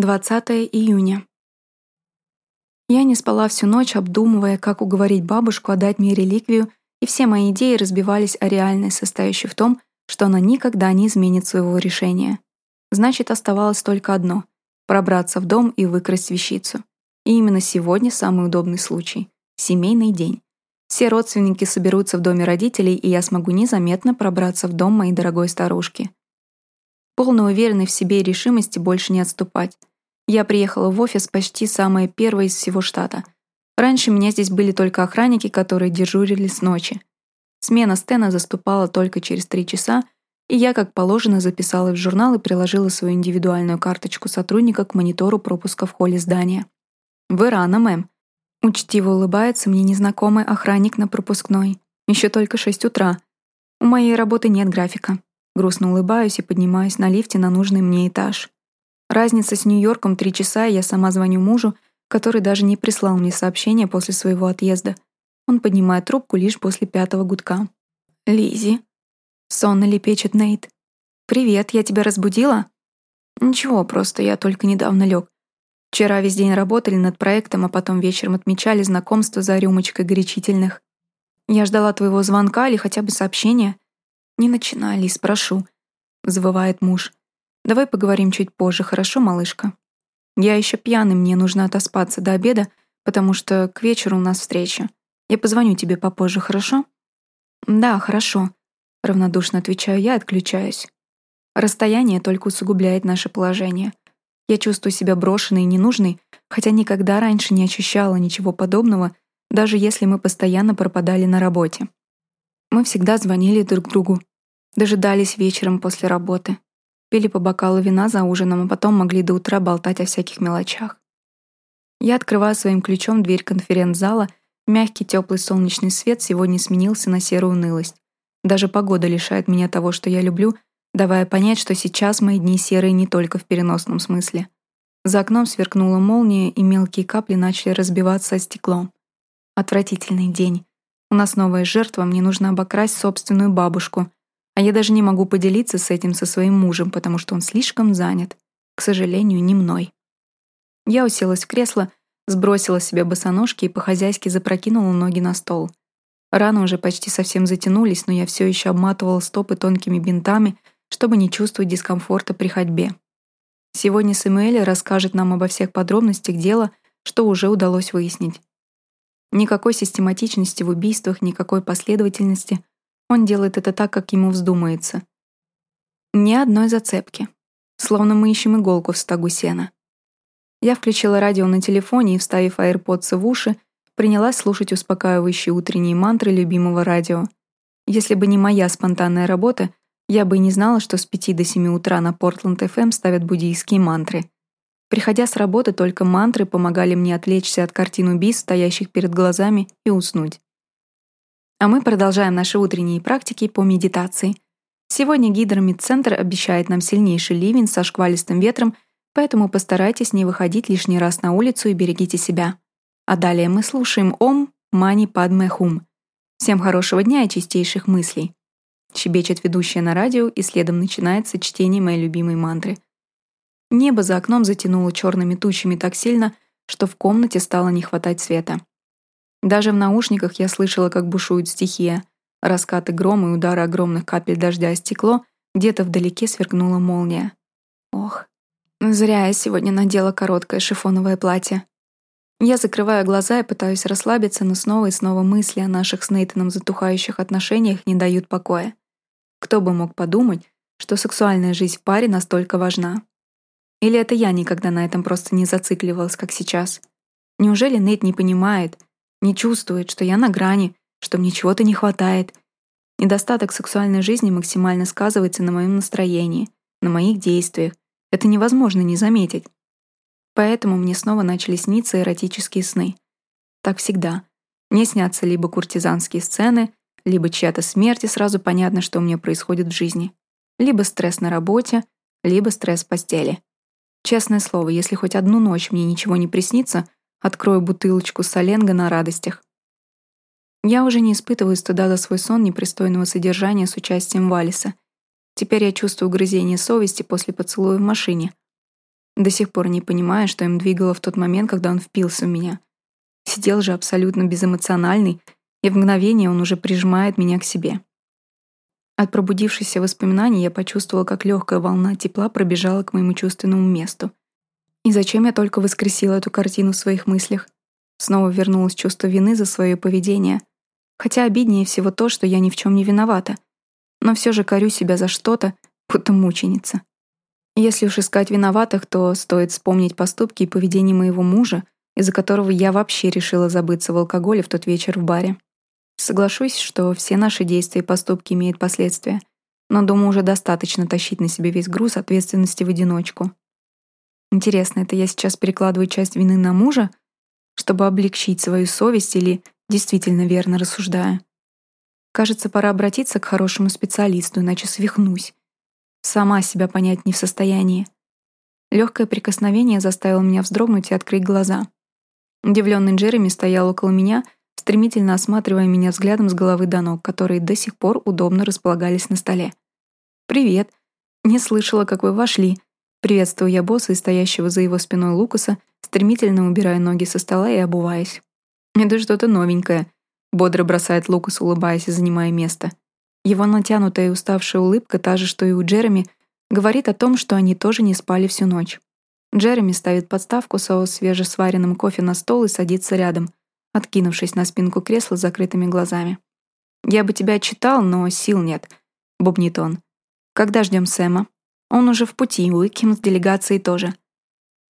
20 июня. Я не спала всю ночь, обдумывая, как уговорить бабушку отдать мне реликвию, и все мои идеи разбивались о реальность, состоящей в том, что она никогда не изменит своего решения. Значит, оставалось только одно — пробраться в дом и выкрасть вещицу. И именно сегодня самый удобный случай — семейный день. Все родственники соберутся в доме родителей, и я смогу незаметно пробраться в дом моей дорогой старушки. Полной уверенной в себе и решимости больше не отступать. Я приехала в офис почти самая первая из всего штата. Раньше меня здесь были только охранники, которые дежурили с ночи. Смена Стена заступала только через три часа, и я, как положено, записала в журнал и приложила свою индивидуальную карточку сотрудника к монитору пропуска в холле здания. «Вы рано, мэм». Учтиво улыбается мне незнакомый охранник на пропускной. Еще только шесть утра. У моей работы нет графика. Грустно улыбаюсь и поднимаюсь на лифте на нужный мне этаж. Разница с Нью-Йорком три часа, и я сама звоню мужу, который даже не прислал мне сообщение после своего отъезда. Он поднимает трубку лишь после пятого гудка. Лизи. Сонно лепечет Нейт. «Привет, я тебя разбудила?» «Ничего, просто я только недавно лег. Вчера весь день работали над проектом, а потом вечером отмечали знакомство за рюмочкой горячительных. Я ждала твоего звонка или хотя бы сообщения. «Не начинай, Лис, прошу», — завывает муж. «Давай поговорим чуть позже, хорошо, малышка? Я еще пьяный, мне нужно отоспаться до обеда, потому что к вечеру у нас встреча. Я позвоню тебе попозже, хорошо?» «Да, хорошо», — равнодушно отвечаю я, отключаюсь. Расстояние только усугубляет наше положение. Я чувствую себя брошенной и ненужной, хотя никогда раньше не ощущала ничего подобного, даже если мы постоянно пропадали на работе. Мы всегда звонили друг другу, дожидались вечером после работы, пили по бокалу вина за ужином, а потом могли до утра болтать о всяких мелочах. Я открываю своим ключом дверь конференц-зала, мягкий теплый солнечный свет сегодня сменился на серую унылость. Даже погода лишает меня того, что я люблю, давая понять, что сейчас мои дни серые не только в переносном смысле. За окном сверкнула молния, и мелкие капли начали разбиваться о стекло. Отвратительный день. У нас новая жертва, мне нужно обокрасть собственную бабушку. А я даже не могу поделиться с этим со своим мужем, потому что он слишком занят. К сожалению, не мной. Я уселась в кресло, сбросила с себя босоножки и по-хозяйски запрокинула ноги на стол. Раны уже почти совсем затянулись, но я все еще обматывала стопы тонкими бинтами, чтобы не чувствовать дискомфорта при ходьбе. Сегодня Сэмюэль расскажет нам обо всех подробностях дела, что уже удалось выяснить. Никакой систематичности в убийствах, никакой последовательности. Он делает это так, как ему вздумается. Ни одной зацепки. Словно мы ищем иголку в стогу сена. Я включила радио на телефоне и, вставив AirPods в уши, принялась слушать успокаивающие утренние мантры любимого радио. Если бы не моя спонтанная работа, я бы и не знала, что с 5 до 7 утра на Портленд FM ставят буддийские мантры. Приходя с работы, только мантры помогали мне отвлечься от картин убийств, стоящих перед глазами, и уснуть. А мы продолжаем наши утренние практики по медитации. Сегодня гидромедцентр обещает нам сильнейший ливень со шквалистым ветром, поэтому постарайтесь не выходить лишний раз на улицу и берегите себя. А далее мы слушаем Ом Мани Падме Хум. Всем хорошего дня и чистейших мыслей. Щебечет ведущая на радио, и следом начинается чтение моей любимой мантры — Небо за окном затянуло черными тучами так сильно, что в комнате стало не хватать света. Даже в наушниках я слышала, как бушует стихия. Раскаты грома и удары огромных капель дождя о стекло, где-то вдалеке сверкнула молния. Ох, зря я сегодня надела короткое шифоновое платье. Я закрываю глаза и пытаюсь расслабиться, но снова и снова мысли о наших с Нейтаном затухающих отношениях не дают покоя. Кто бы мог подумать, что сексуальная жизнь в паре настолько важна. Или это я никогда на этом просто не зацикливалась, как сейчас? Неужели Нейт не понимает, не чувствует, что я на грани, что мне чего-то не хватает? Недостаток сексуальной жизни максимально сказывается на моем настроении, на моих действиях. Это невозможно не заметить. Поэтому мне снова начали сниться эротические сны. Так всегда. Мне снятся либо куртизанские сцены, либо чья-то смерть, и сразу понятно, что у меня происходит в жизни. Либо стресс на работе, либо стресс в постели. Честное слово, если хоть одну ночь мне ничего не приснится, открою бутылочку соленга на радостях. Я уже не испытываю стыда за свой сон непристойного содержания с участием Валиса. Теперь я чувствую грызение совести после поцелуя в машине. до сих пор не понимая, что им двигало в тот момент, когда он впился в меня. Сидел же абсолютно безэмоциональный, и в мгновение он уже прижимает меня к себе. От пробудившихся воспоминаний я почувствовала, как легкая волна тепла пробежала к моему чувственному месту. И зачем я только воскресила эту картину в своих мыслях? Снова вернулось чувство вины за свое поведение. Хотя обиднее всего то, что я ни в чем не виновата. Но все же корю себя за что-то, будто мученица. Если уж искать виноватых, то стоит вспомнить поступки и поведение моего мужа, из-за которого я вообще решила забыться в алкоголе в тот вечер в баре. Соглашусь, что все наши действия и поступки имеют последствия, но думаю, уже достаточно тащить на себе весь груз ответственности в одиночку. Интересно, это я сейчас перекладываю часть вины на мужа, чтобы облегчить свою совесть или действительно верно рассуждаю? Кажется, пора обратиться к хорошему специалисту, иначе свихнусь. Сама себя понять не в состоянии. Легкое прикосновение заставило меня вздрогнуть и открыть глаза. Удивленный Джереми стоял около меня — стремительно осматривая меня взглядом с головы до ног, которые до сих пор удобно располагались на столе. «Привет. Не слышала, как вы вошли». Приветствую я босса и стоящего за его спиной Лукаса, стремительно убирая ноги со стола и обуваясь. «Это что-то новенькое», — бодро бросает Лукас, улыбаясь и занимая место. Его натянутая и уставшая улыбка, та же, что и у Джереми, говорит о том, что они тоже не спали всю ночь. Джереми ставит подставку с свежесваренным кофе на стол и садится рядом откинувшись на спинку кресла с закрытыми глазами. «Я бы тебя читал, но сил нет», — бубнит он. «Когда ждем Сэма?» «Он уже в пути, Уиким с делегацией тоже».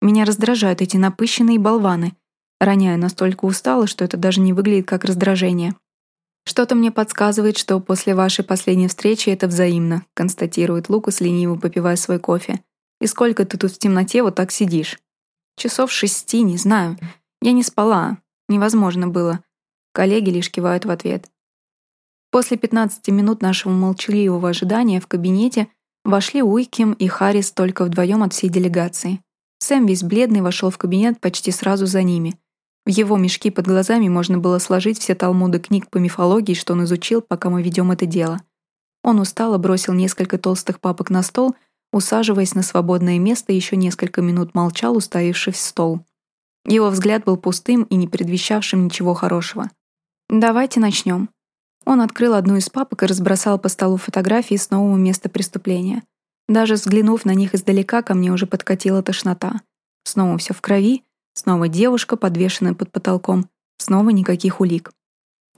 Меня раздражают эти напыщенные болваны. Роняю настолько устало, что это даже не выглядит как раздражение. «Что-то мне подсказывает, что после вашей последней встречи это взаимно», констатирует Лукас, лениво попивая свой кофе. «И сколько ты тут в темноте вот так сидишь?» «Часов шести, не знаю. Я не спала. Невозможно было. Коллеги лишь кивают в ответ. После 15 минут нашего молчаливого ожидания в кабинете вошли Уикем и Харрис только вдвоем от всей делегации. Сэм весь бледный вошел в кабинет почти сразу за ними. В его мешки под глазами можно было сложить все талмуды книг по мифологии, что он изучил, пока мы ведем это дело. Он устало бросил несколько толстых папок на стол, усаживаясь на свободное место, еще несколько минут молчал, уставившись в стол. Его взгляд был пустым и не предвещавшим ничего хорошего. «Давайте начнем». Он открыл одну из папок и разбросал по столу фотографии с нового места преступления. Даже взглянув на них издалека, ко мне уже подкатила тошнота. Снова все в крови, снова девушка, подвешенная под потолком, снова никаких улик.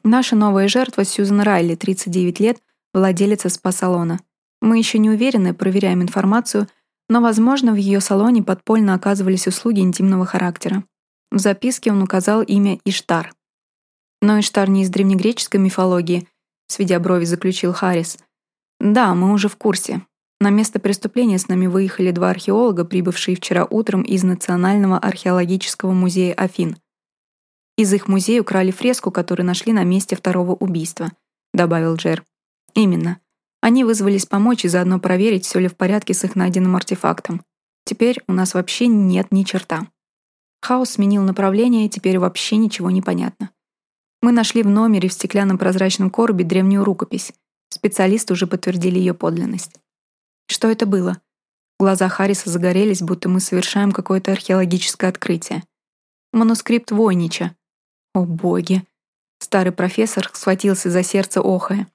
Наша новая жертва Сьюзен Райли, 39 лет, владелица спа-салона. Мы еще не уверены, проверяем информацию, но, возможно, в ее салоне подпольно оказывались услуги интимного характера. В записке он указал имя Иштар. Но Иштар не из древнегреческой мифологии, сведя брови, заключил Харрис. Да, мы уже в курсе. На место преступления с нами выехали два археолога, прибывшие вчера утром из Национального археологического музея Афин. Из их музея украли фреску, которую нашли на месте второго убийства, добавил Джер. Именно. Они вызвались помочь и заодно проверить, все ли в порядке с их найденным артефактом. Теперь у нас вообще нет ни черта. Хаос сменил направление, и теперь вообще ничего не понятно. Мы нашли в номере в стеклянном прозрачном коробе древнюю рукопись. Специалисты уже подтвердили ее подлинность. Что это было? Глаза Харриса загорелись, будто мы совершаем какое-то археологическое открытие. Манускрипт Войнича. О боги! Старый профессор схватился за сердце охая.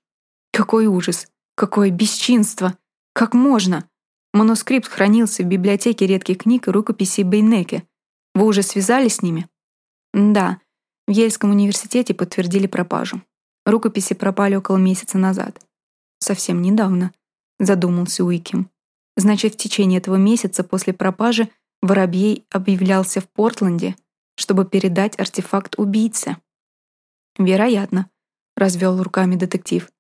Какой ужас! Какое бесчинство! Как можно? Манускрипт хранился в библиотеке редких книг и рукописей Бейнеке, вы уже связались с ними? Да. В Ельском университете подтвердили пропажу. Рукописи пропали около месяца назад. Совсем недавно, задумался Уиким. Значит, в течение этого месяца после пропажи Воробей объявлялся в Портленде, чтобы передать артефакт убийце. Вероятно, развел руками детектив.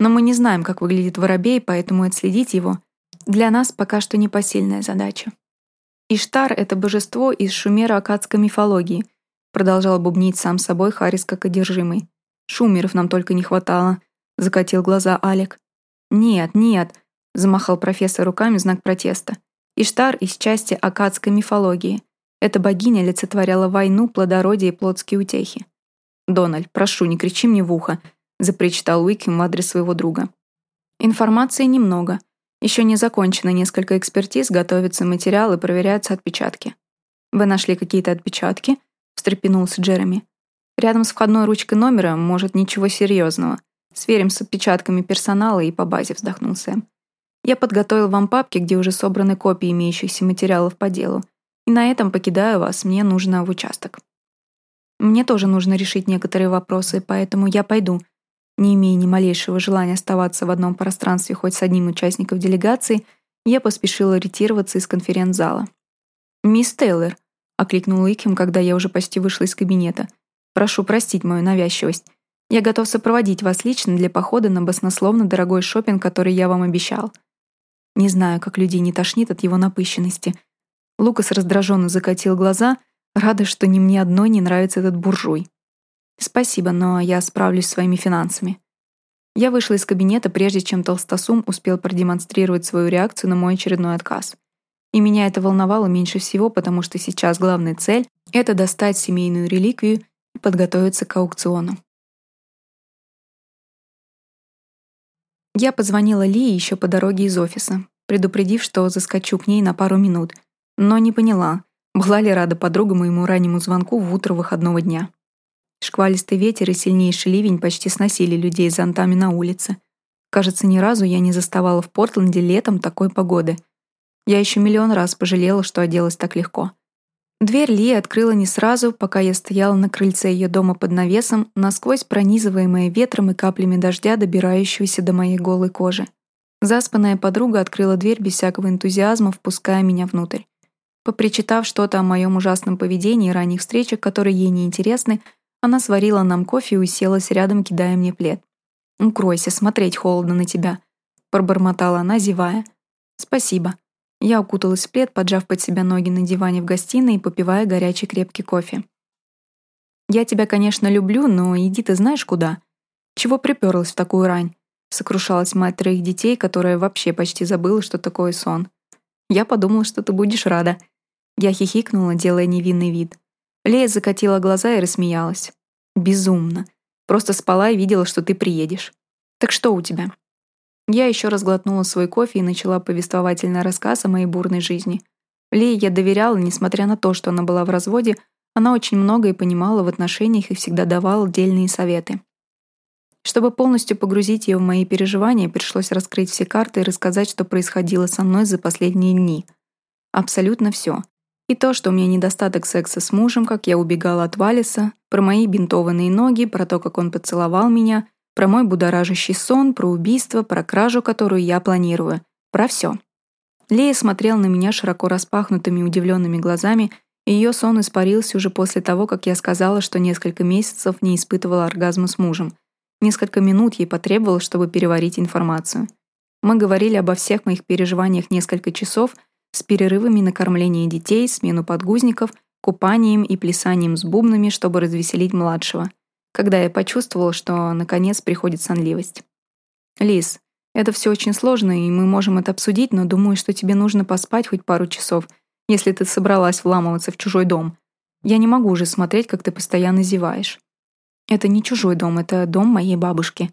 Но мы не знаем, как выглядит Воробей, поэтому отследить его для нас пока что непосильная задача. Иштар — это божество из шумеро-акадской мифологии, продолжал бубнить сам собой Харрис как одержимый. Шумеров нам только не хватало, закатил глаза Алек. Нет, нет, замахал профессор руками знак протеста. Иштар из части акадской мифологии. Эта богиня олицетворяла войну, плодородие и плотские утехи. «Дональд, прошу, не кричи мне в ухо», — запричитал Уиким в адрес своего друга. «Информации немного. Еще не закончено несколько экспертиз, готовятся материалы, проверяются отпечатки. «Вы нашли какие-то отпечатки?» — встрепенулся Джереми. «Рядом с входной ручкой номера, может, ничего серьезного. Сверим с отпечатками персонала и по базе», — вздохнул Сэм. «Я подготовил вам папки, где уже собраны копии имеющихся материалов по делу. И на этом покидаю вас, мне нужно в участок». «Мне тоже нужно решить некоторые вопросы, поэтому я пойду», не имея ни малейшего желания оставаться в одном пространстве хоть с одним участником делегации, я поспешила ретироваться из конференц-зала. «Мисс Тейлор», — окликнул Икхем, когда я уже почти вышла из кабинета, «прошу простить мою навязчивость. Я готов сопроводить вас лично для похода на баснословно дорогой шопинг, который я вам обещал». Не знаю, как людей не тошнит от его напыщенности. Лукас раздраженно закатил глаза, рада, что ни мне одной не нравится этот буржуй. «Спасибо, но я справлюсь своими финансами». Я вышла из кабинета, прежде чем Толстосум успел продемонстрировать свою реакцию на мой очередной отказ. И меня это волновало меньше всего, потому что сейчас главная цель — это достать семейную реликвию и подготовиться к аукциону. Я позвонила Ли еще по дороге из офиса, предупредив, что заскочу к ней на пару минут, но не поняла, была ли рада подруга моему раннему звонку в утро выходного дня. Шквалистый ветер и сильнейший ливень почти сносили людей зонтами на улице. Кажется, ни разу я не заставала в Портленде летом такой погоды. Я еще миллион раз пожалела, что оделась так легко. Дверь Ли открыла не сразу, пока я стояла на крыльце ее дома под навесом, насквозь пронизываемая ветром и каплями дождя, добирающегося до моей голой кожи. Заспанная подруга открыла дверь без всякого энтузиазма, впуская меня внутрь. Попричитав что-то о моем ужасном поведении и ранних встречах, которые ей не интересны, она сварила нам кофе и уселась рядом, кидая мне плед. «Укройся, смотреть холодно на тебя», — пробормотала она, зевая. «Спасибо». Я укуталась в плед, поджав под себя ноги на диване в гостиной и попивая горячий крепкий кофе. «Я тебя, конечно, люблю, но иди ты знаешь куда. Чего приперлась в такую рань?» — сокрушалась мать троих детей, которая вообще почти забыла, что такое сон. «Я подумала, что ты будешь рада». Я хихикнула, делая невинный вид. Лея закатила глаза и рассмеялась. «Безумно. Просто спала и видела, что ты приедешь. Так что у тебя?» Я еще раз глотнула свой кофе и начала повествовательный рассказ о моей бурной жизни. Лее я доверяла, несмотря на то, что она была в разводе, она очень многое понимала в отношениях и всегда давала дельные советы. Чтобы полностью погрузить ее в мои переживания, пришлось раскрыть все карты и рассказать, что происходило со мной за последние дни. Абсолютно все. И то, что у меня недостаток секса с мужем, как я убегала от Валиса, про мои бинтованные ноги, про то, как он поцеловал меня, про мой будоражащий сон, про убийство, про кражу, которую я планирую. Про все. Лея смотрел на меня широко распахнутыми удивленными глазами, и ее сон испарился уже после того, как я сказала, что несколько месяцев не испытывала оргазма с мужем. Несколько минут ей потребовалось, чтобы переварить информацию. Мы говорили обо всех моих переживаниях несколько часов — с перерывами на кормление детей, смену подгузников, купанием и плясанием с бубнами, чтобы развеселить младшего, когда я почувствовала, что наконец приходит сонливость. «Лиз, это все очень сложно, и мы можем это обсудить, но думаю, что тебе нужно поспать хоть пару часов, если ты собралась вламываться в чужой дом. Я не могу уже смотреть, как ты постоянно зеваешь. Это не чужой дом, это дом моей бабушки.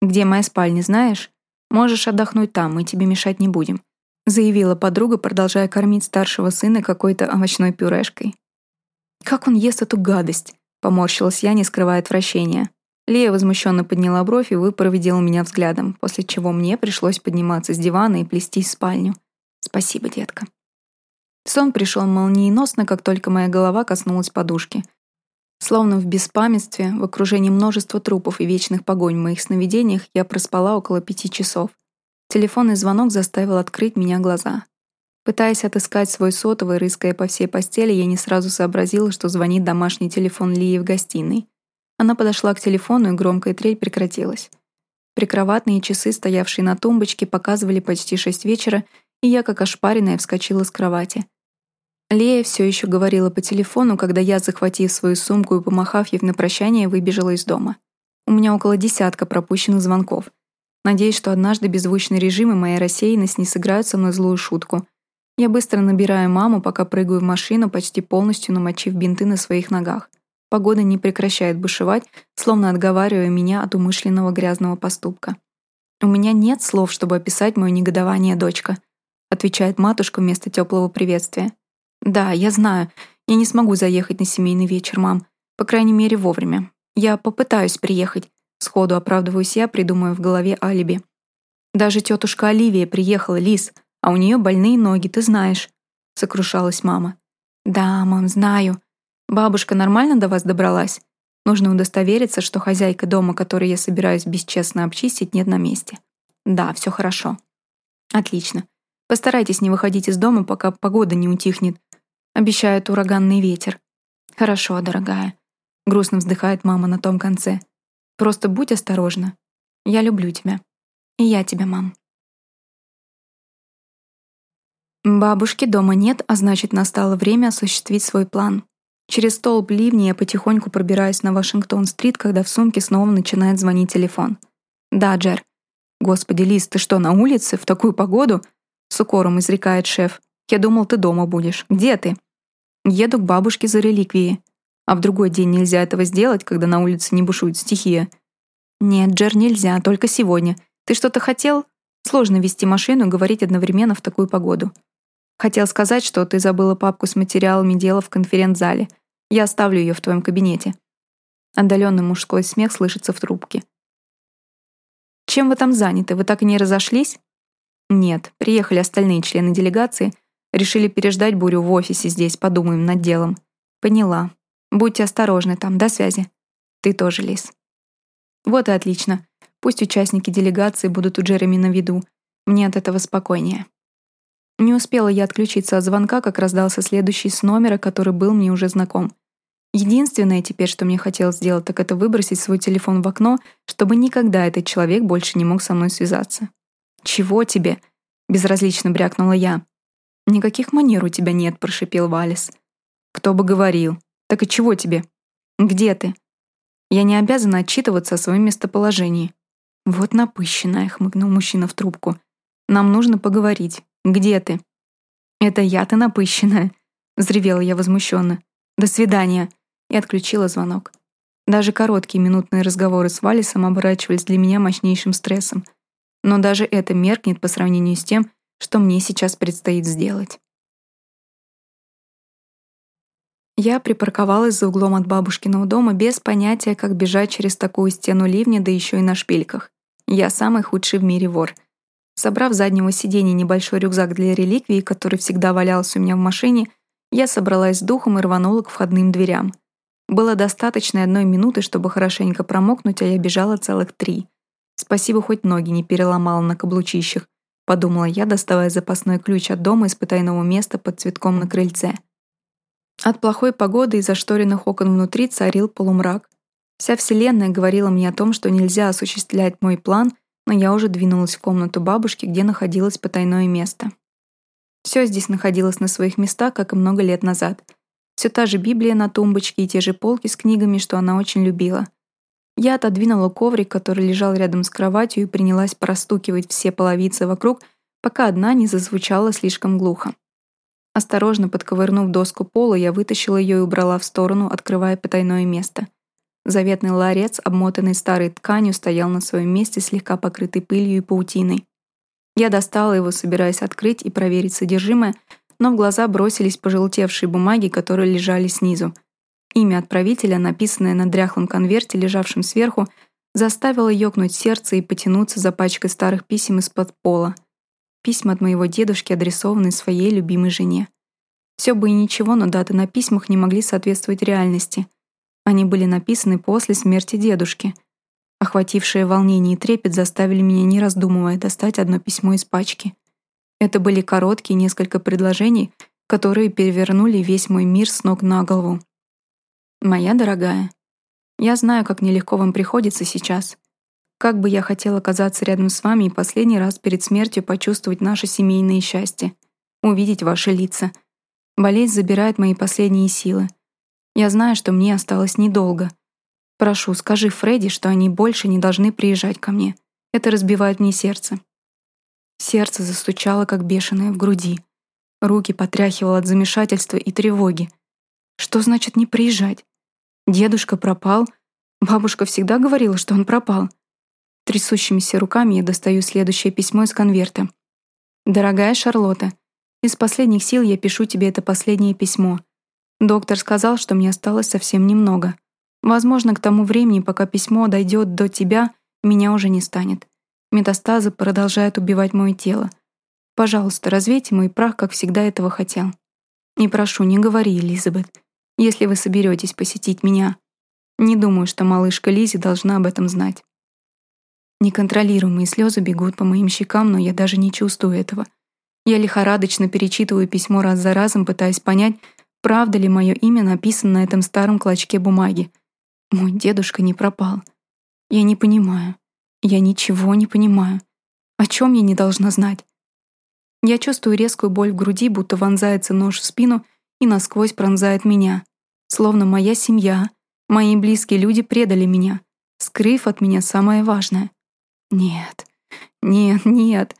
Где моя спальня, знаешь? Можешь отдохнуть там, мы тебе мешать не будем заявила подруга, продолжая кормить старшего сына какой-то овощной пюрешкой. «Как он ест эту гадость?» — поморщилась я, не скрывая отвращения. Лия возмущенно подняла бровь и выпроводила меня взглядом, после чего мне пришлось подниматься с дивана и плестись в спальню. «Спасибо, детка». Сон пришел молниеносно, как только моя голова коснулась подушки. Словно в беспамятстве, в окружении множества трупов и вечных погонь в моих сновидениях, я проспала около пяти часов. Телефонный звонок заставил открыть меня глаза. Пытаясь отыскать свой сотовый, рыская по всей постели, я не сразу сообразила, что звонит домашний телефон Лии в гостиной. Она подошла к телефону, и громкая трель прекратилась. Прикроватные часы, стоявшие на тумбочке, показывали почти шесть вечера, и я, как ошпаренная, вскочила с кровати. Лея все еще говорила по телефону, когда я, захватив свою сумку и помахав ей на прощание, выбежала из дома. У меня около десятка пропущенных звонков — Надеюсь, что однажды беззвучный режим и моя рассеянность не сыграют со мной злую шутку. Я быстро набираю маму, пока прыгаю в машину, почти полностью намочив бинты на своих ногах. Погода не прекращает бушевать, словно отговаривая меня от умышленного грязного поступка. «У меня нет слов, чтобы описать мое негодование, дочка», отвечает матушка вместо теплого приветствия. «Да, я знаю. Я не смогу заехать на семейный вечер, мам. По крайней мере, вовремя. Я попытаюсь приехать. Сходу оправдываюсь я, придумывая в голове алиби. Даже тетушка Оливия приехала, Лис, а у нее больные ноги, ты знаешь. Сокрушалась мама. Да, мам, знаю. Бабушка нормально до вас добралась? Нужно удостовериться, что хозяйка дома, которую я собираюсь бесчестно обчистить, нет на месте. Да, все хорошо. Отлично. Постарайтесь не выходить из дома, пока погода не утихнет. Обещают ураганный ветер. Хорошо, дорогая. Грустно вздыхает мама на том конце. Просто будь осторожна. Я люблю тебя. И я тебя, мам. Бабушки дома нет, а значит, настало время осуществить свой план. Через столб ливни я потихоньку пробираюсь на Вашингтон-стрит, когда в сумке снова начинает звонить телефон. «Да, Джер». «Господи, Лиз, ты что, на улице? В такую погоду?» С укором изрекает шеф. «Я думал, ты дома будешь. Где ты?» «Еду к бабушке за реликвией. А в другой день нельзя этого сделать, когда на улице не бушует стихия?» «Нет, Джер, нельзя, только сегодня. Ты что-то хотел?» Сложно вести машину и говорить одновременно в такую погоду. Хотел сказать, что ты забыла папку с материалами дела в конференц-зале. Я оставлю ее в твоем кабинете. Отдаленный мужской смех слышится в трубке. Чем вы там заняты? Вы так и не разошлись? Нет, приехали остальные члены делегации. Решили переждать бурю в офисе здесь, подумаем над делом. Поняла. Будьте осторожны там, до связи. Ты тоже, Лис. Вот и отлично. Пусть участники делегации будут у Джереми на виду. Мне от этого спокойнее. Не успела я отключиться от звонка, как раздался следующий с номера, который был мне уже знаком. Единственное теперь, что мне хотелось сделать, так это выбросить свой телефон в окно, чтобы никогда этот человек больше не мог со мной связаться. «Чего тебе?» — безразлично брякнула я. «Никаких манер у тебя нет», — прошипел Валис. «Кто бы говорил. Так и чего тебе? Где ты?» «Я не обязана отчитываться о своем местоположении». «Вот напыщенная», — хмыкнул мужчина в трубку. «Нам нужно поговорить. Где ты?» «Это я, ты напыщенная», — взревела я возмущенно. «До свидания», — и отключила звонок. Даже короткие минутные разговоры с Валисом оборачивались для меня мощнейшим стрессом. Но даже это меркнет по сравнению с тем, что мне сейчас предстоит сделать. Я припарковалась за углом от бабушкиного дома без понятия, как бежать через такую стену ливня, да еще и на шпильках. Я самый худший в мире вор. Собрав с заднего сиденья небольшой рюкзак для реликвий, который всегда валялся у меня в машине, я собралась с духом и рванула к входным дверям. Было достаточно одной минуты, чтобы хорошенько промокнуть, а я бежала целых три. Спасибо, хоть ноги не переломала на каблучищах, подумала я, доставая запасной ключ от дома из потайного места под цветком на крыльце. От плохой погоды и зашторенных окон внутри царил полумрак. Вся вселенная говорила мне о том, что нельзя осуществлять мой план, но я уже двинулась в комнату бабушки, где находилось потайное место. Все здесь находилось на своих местах, как и много лет назад. Все та же Библия на тумбочке и те же полки с книгами, что она очень любила. Я отодвинула коврик, который лежал рядом с кроватью, и принялась простукивать все половицы вокруг, пока одна не зазвучала слишком глухо. Осторожно подковырнув доску пола, я вытащила ее и убрала в сторону, открывая потайное место. Заветный ларец, обмотанный старой тканью, стоял на своем месте, слегка покрытый пылью и паутиной. Я достала его, собираясь открыть и проверить содержимое, но в глаза бросились пожелтевшие бумаги, которые лежали снизу. Имя отправителя, написанное на дряхлом конверте, лежавшем сверху, заставило ёкнуть сердце и потянуться за пачкой старых писем из-под пола. Письма от моего дедушки, адресованные своей любимой жене. Все бы и ничего, но даты на письмах не могли соответствовать реальности. Они были написаны после смерти дедушки. Охватившее волнение и трепет заставили меня, не раздумывая, достать одно письмо из пачки. Это были короткие несколько предложений, которые перевернули весь мой мир с ног на голову. «Моя дорогая, я знаю, как нелегко вам приходится сейчас. Как бы я хотел оказаться рядом с вами и последний раз перед смертью почувствовать наше семейное счастье, увидеть ваши лица. Болезнь забирает мои последние силы. Я знаю, что мне осталось недолго. Прошу, скажи Фредди, что они больше не должны приезжать ко мне. Это разбивает мне сердце. Сердце застучало, как бешеное в груди. Руки потряхивало от замешательства и тревоги. Что значит не приезжать? Дедушка пропал. Бабушка всегда говорила, что он пропал. Трясущимися руками я достаю следующее письмо из конверта. «Дорогая Шарлотта, из последних сил я пишу тебе это последнее письмо. Доктор сказал, что мне осталось совсем немного. Возможно, к тому времени, пока письмо дойдет до тебя, меня уже не станет. Метастазы продолжают убивать мое тело. Пожалуйста, развейте мой прах, как всегда этого хотел. И прошу, не говори, Элизабет, если вы соберетесь посетить меня. Не думаю, что малышка Лизи должна об этом знать. Неконтролируемые слезы бегут по моим щекам, но я даже не чувствую этого. Я лихорадочно перечитываю письмо раз за разом, пытаясь понять, правда ли мое имя написано на этом старом клочке бумаги. Мой дедушка не пропал. Я не понимаю. Я ничего не понимаю. О чем я не должна знать? Я чувствую резкую боль в груди, будто вонзается нож в спину и насквозь пронзает меня. Словно моя семья, мои близкие люди предали меня, скрыв от меня самое важное. Нет, нет, нет.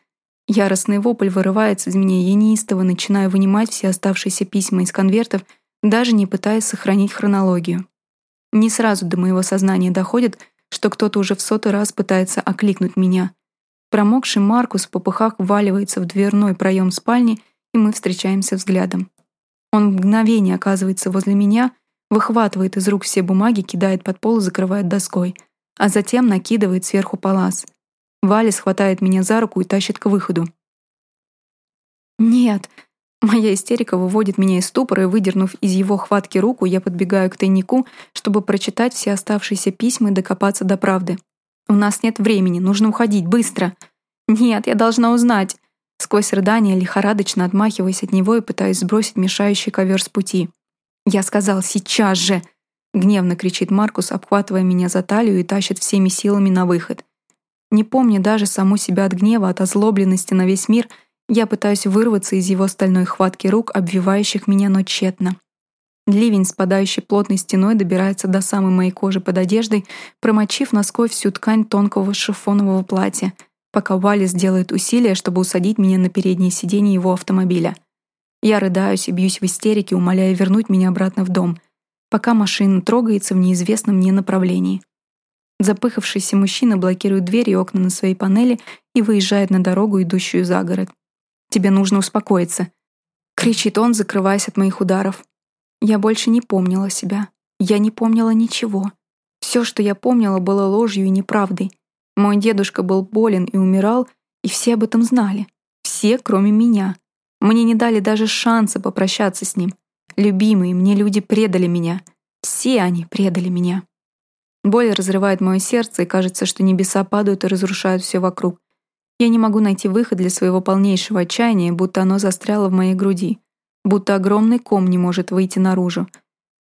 Яростный вопль вырывается из меня, я неистово начинаю вынимать все оставшиеся письма из конвертов, даже не пытаясь сохранить хронологию. Не сразу до моего сознания доходит, что кто-то уже в сотый раз пытается окликнуть меня. Промокший Маркус в попыхах вваливается в дверной проем спальни, и мы встречаемся взглядом. Он в мгновение оказывается возле меня, выхватывает из рук все бумаги, кидает под пол и закрывает доской, а затем накидывает сверху палас. Валис хватает меня за руку и тащит к выходу. «Нет!» Моя истерика выводит меня из ступора, и, выдернув из его хватки руку, я подбегаю к тайнику, чтобы прочитать все оставшиеся письма и докопаться до правды. «У нас нет времени, нужно уходить, быстро!» «Нет, я должна узнать!» Сквозь рыдания, лихорадочно отмахиваясь от него и пытаясь сбросить мешающий ковер с пути. «Я сказал, сейчас же!» Гневно кричит Маркус, обхватывая меня за талию и тащит всеми силами на выход. Не помня даже саму себя от гнева, от озлобленности на весь мир — я пытаюсь вырваться из его стальной хватки рук, обвивающих меня, но тщетно. Ливень, спадающий плотной стеной, добирается до самой моей кожи под одеждой, промочив насквозь всю ткань тонкого шифонового платья, пока Валис делает усилия, чтобы усадить меня на переднее сиденье его автомобиля. Я рыдаюсь и бьюсь в истерике, умоляя вернуть меня обратно в дом, пока машина трогается в неизвестном мне направлении. Запыхавшийся мужчина блокирует дверь и окна на своей панели и выезжает на дорогу, идущую за город. Тебе нужно успокоиться», — кричит он, закрываясь от моих ударов. Я больше не помнила себя. Я не помнила ничего. Все, что я помнила, было ложью и неправдой. Мой дедушка был болен и умирал, и все об этом знали. Все, кроме меня. Мне не дали даже шанса попрощаться с ним. Любимые мне люди предали меня. Все они предали меня. Боль разрывает мое сердце, и кажется, что небеса падают и разрушают все вокруг. Я не могу найти выход для своего полнейшего отчаяния, будто оно застряло в моей груди, будто огромный ком не может выйти наружу.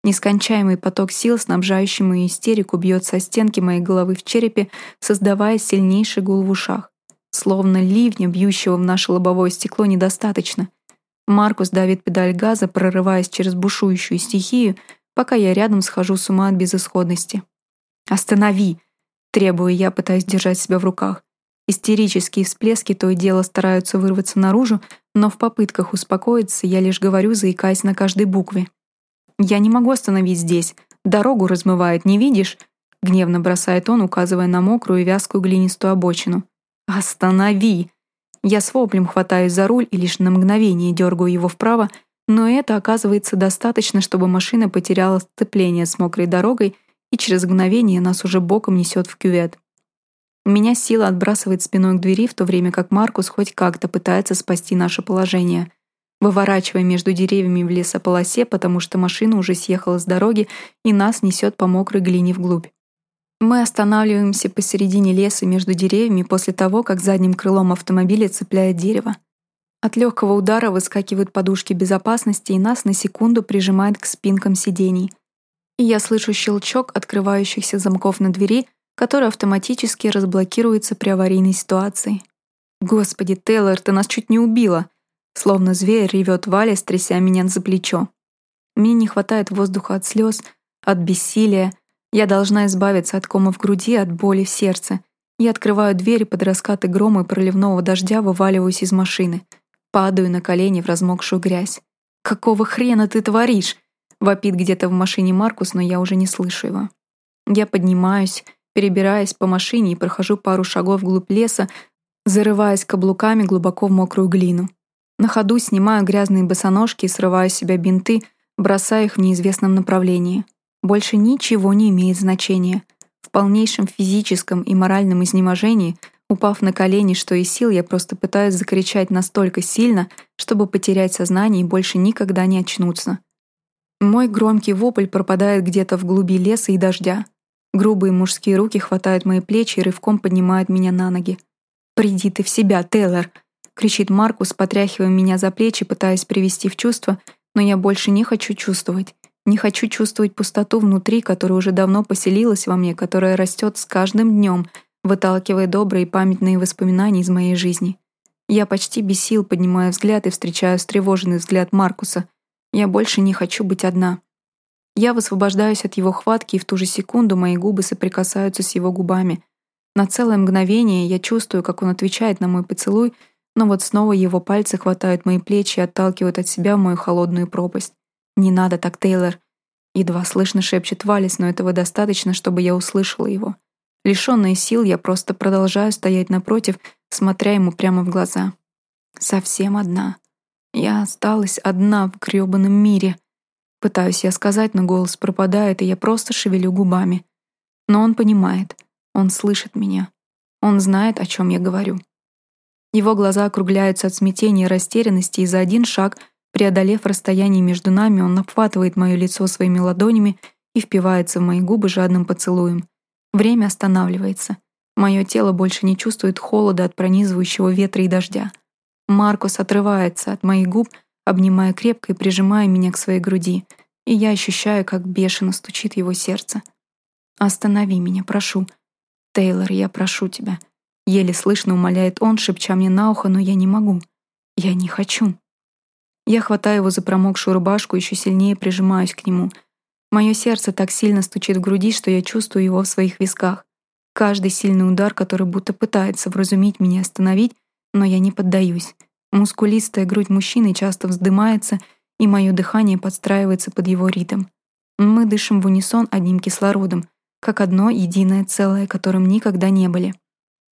Нескончаемый поток сил, снабжающий мою истерику, бьет со стенки моей головы в черепе, создавая сильнейший гул в ушах. Словно ливня, бьющего в наше лобовое стекло, недостаточно. Маркус давит педаль газа, прорываясь через бушующую стихию, пока я рядом схожу с ума от безысходности. «Останови!» — требую я, пытаясь держать себя в руках. Истерические всплески то и дело стараются вырваться наружу, но в попытках успокоиться я лишь говорю, заикаясь на каждой букве. «Я не могу остановить здесь. Дорогу размывает, не видишь?» Гневно бросает он, указывая на мокрую вязкую глинистую обочину. «Останови!» Я с воплем хватаюсь за руль и лишь на мгновение дергаю его вправо, но это оказывается достаточно, чтобы машина потеряла сцепление с мокрой дорогой и через мгновение нас уже боком несет в кювет. Меня сила отбрасывает спиной к двери, в то время как Маркус хоть как-то пытается спасти наше положение. Выворачивая между деревьями в лесополосе, потому что машина уже съехала с дороги и нас несет по мокрой глине вглубь. Мы останавливаемся посередине леса между деревьями после того, как задним крылом автомобиля цепляет дерево. От легкого удара выскакивают подушки безопасности и нас на секунду прижимает к спинкам сидений. И я слышу щелчок открывающихся замков на двери — который автоматически разблокируется при аварийной ситуации. «Господи, Тейлор, ты нас чуть не убила!» Словно зверь ревет Валя, стряся меня за плечо. Мне не хватает воздуха от слез, от бессилия. Я должна избавиться от кома в груди, от боли в сердце. Я открываю дверь под раскаты грома и проливного дождя вываливаюсь из машины. Падаю на колени в размокшую грязь. «Какого хрена ты творишь?» Вопит где-то в машине Маркус, но я уже не слышу его. Я поднимаюсь, перебираясь по машине и прохожу пару шагов вглубь леса, зарываясь каблуками глубоко в мокрую глину. На ходу снимаю грязные босоножки и срываю с себя бинты, бросая их в неизвестном направлении. Больше ничего не имеет значения. В полнейшем физическом и моральном изнеможении, упав на колени, что из сил, я просто пытаюсь закричать настолько сильно, чтобы потерять сознание и больше никогда не очнуться. Мой громкий вопль пропадает где-то в глуби леса и дождя. Грубые мужские руки хватают мои плечи и рывком поднимают меня на ноги. «Приди ты в себя, Тейлор!» — кричит Маркус, потряхивая меня за плечи, пытаясь привести в чувство, но я больше не хочу чувствовать. Не хочу чувствовать пустоту внутри, которая уже давно поселилась во мне, которая растет с каждым днем, выталкивая добрые памятные воспоминания из моей жизни. Я почти без сил поднимаю взгляд и встречаю встревоженный взгляд Маркуса. Я больше не хочу быть одна. Я высвобождаюсь от его хватки, и в ту же секунду мои губы соприкасаются с его губами. На целое мгновение я чувствую, как он отвечает на мой поцелуй, но вот снова его пальцы хватают мои плечи и отталкивают от себя мою холодную пропасть. «Не надо так, Тейлор!» Едва слышно шепчет Валис, но этого достаточно, чтобы я услышала его. Лишённая сил, я просто продолжаю стоять напротив, смотря ему прямо в глаза. Совсем одна. Я осталась одна в грёбаном мире. Пытаюсь я сказать, но голос пропадает, и я просто шевелю губами. Но он понимает. Он слышит меня. Он знает, о чем я говорю. Его глаза округляются от смятения и растерянности, и за один шаг, преодолев расстояние между нами, он обхватывает мое лицо своими ладонями и впивается в мои губы жадным поцелуем. Время останавливается. Мое тело больше не чувствует холода от пронизывающего ветра и дождя. Маркус отрывается от моих губ, обнимая крепко и прижимая меня к своей груди, и я ощущаю, как бешено стучит его сердце. «Останови меня, прошу. Тейлор, я прошу тебя». Еле слышно умоляет он, шепча мне на ухо, но я не могу. Я не хочу. Я хватаю его за промокшую рубашку, еще сильнее прижимаюсь к нему. Мое сердце так сильно стучит в груди, что я чувствую его в своих висках. Каждый сильный удар, который будто пытается вразумить меня остановить, но я не поддаюсь. Мускулистая грудь мужчины часто вздымается, и мое дыхание подстраивается под его ритм. Мы дышим в унисон одним кислородом, как одно единое целое, которым никогда не были.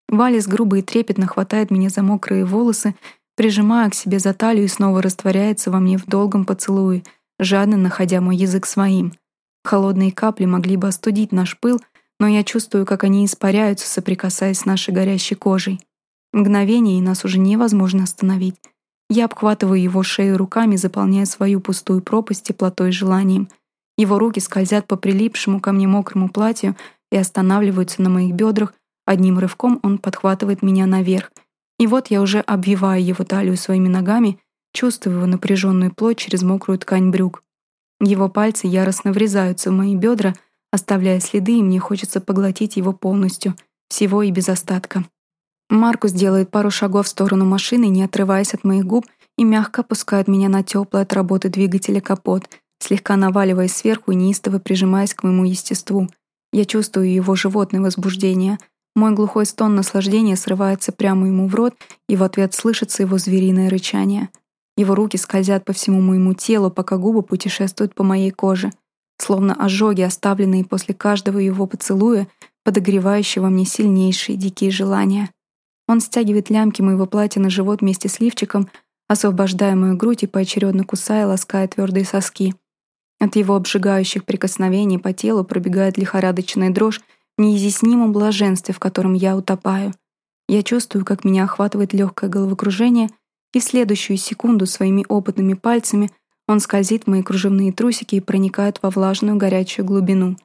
Валис грубо и трепетно хватает меня за мокрые волосы, прижимая к себе за талию и снова растворяется во мне в долгом поцелуе, жадно находя мой язык своим. Холодные капли могли бы остудить наш пыл, но я чувствую, как они испаряются, соприкасаясь с нашей горящей кожей. Мгновение, и нас уже невозможно остановить. Я обхватываю его шею руками, заполняя свою пустую пропасть теплотой и желанием. Его руки скользят по прилипшему ко мне мокрому платью и останавливаются на моих бедрах, Одним рывком он подхватывает меня наверх, и вот я уже обвиваю его талию своими ногами, чувствую его напряженную плоть через мокрую ткань брюк. Его пальцы яростно врезаются в мои бедра, оставляя следы, и мне хочется поглотить его полностью, всего и без остатка. Маркус делает пару шагов в сторону машины, не отрываясь от моих губ, и мягко опускает меня на теплый от работы двигателя капот, слегка наваливаясь сверху и неистово прижимаясь к моему естеству. Я чувствую его животное возбуждение — мой глухой стон наслаждения срывается прямо ему в рот, и в ответ слышится его звериное рычание. Его руки скользят по всему моему телу, пока губы путешествуют по моей коже, словно ожоги, оставленные после каждого его поцелуя, подогревающего мне сильнейшие дикие желания. Он стягивает лямки моего платья на живот вместе с лифчиком, освобождая мою грудь и поочередно кусая, лаская твердые соски. От его обжигающих прикосновений по телу пробегает лихорадочная дрожь, неизъяснимом блаженстве, в котором я утопаю. Я чувствую, как меня охватывает легкое головокружение, и в следующую секунду своими опытными пальцами он скользит в мои кружевные трусики и проникает во влажную горячую глубину.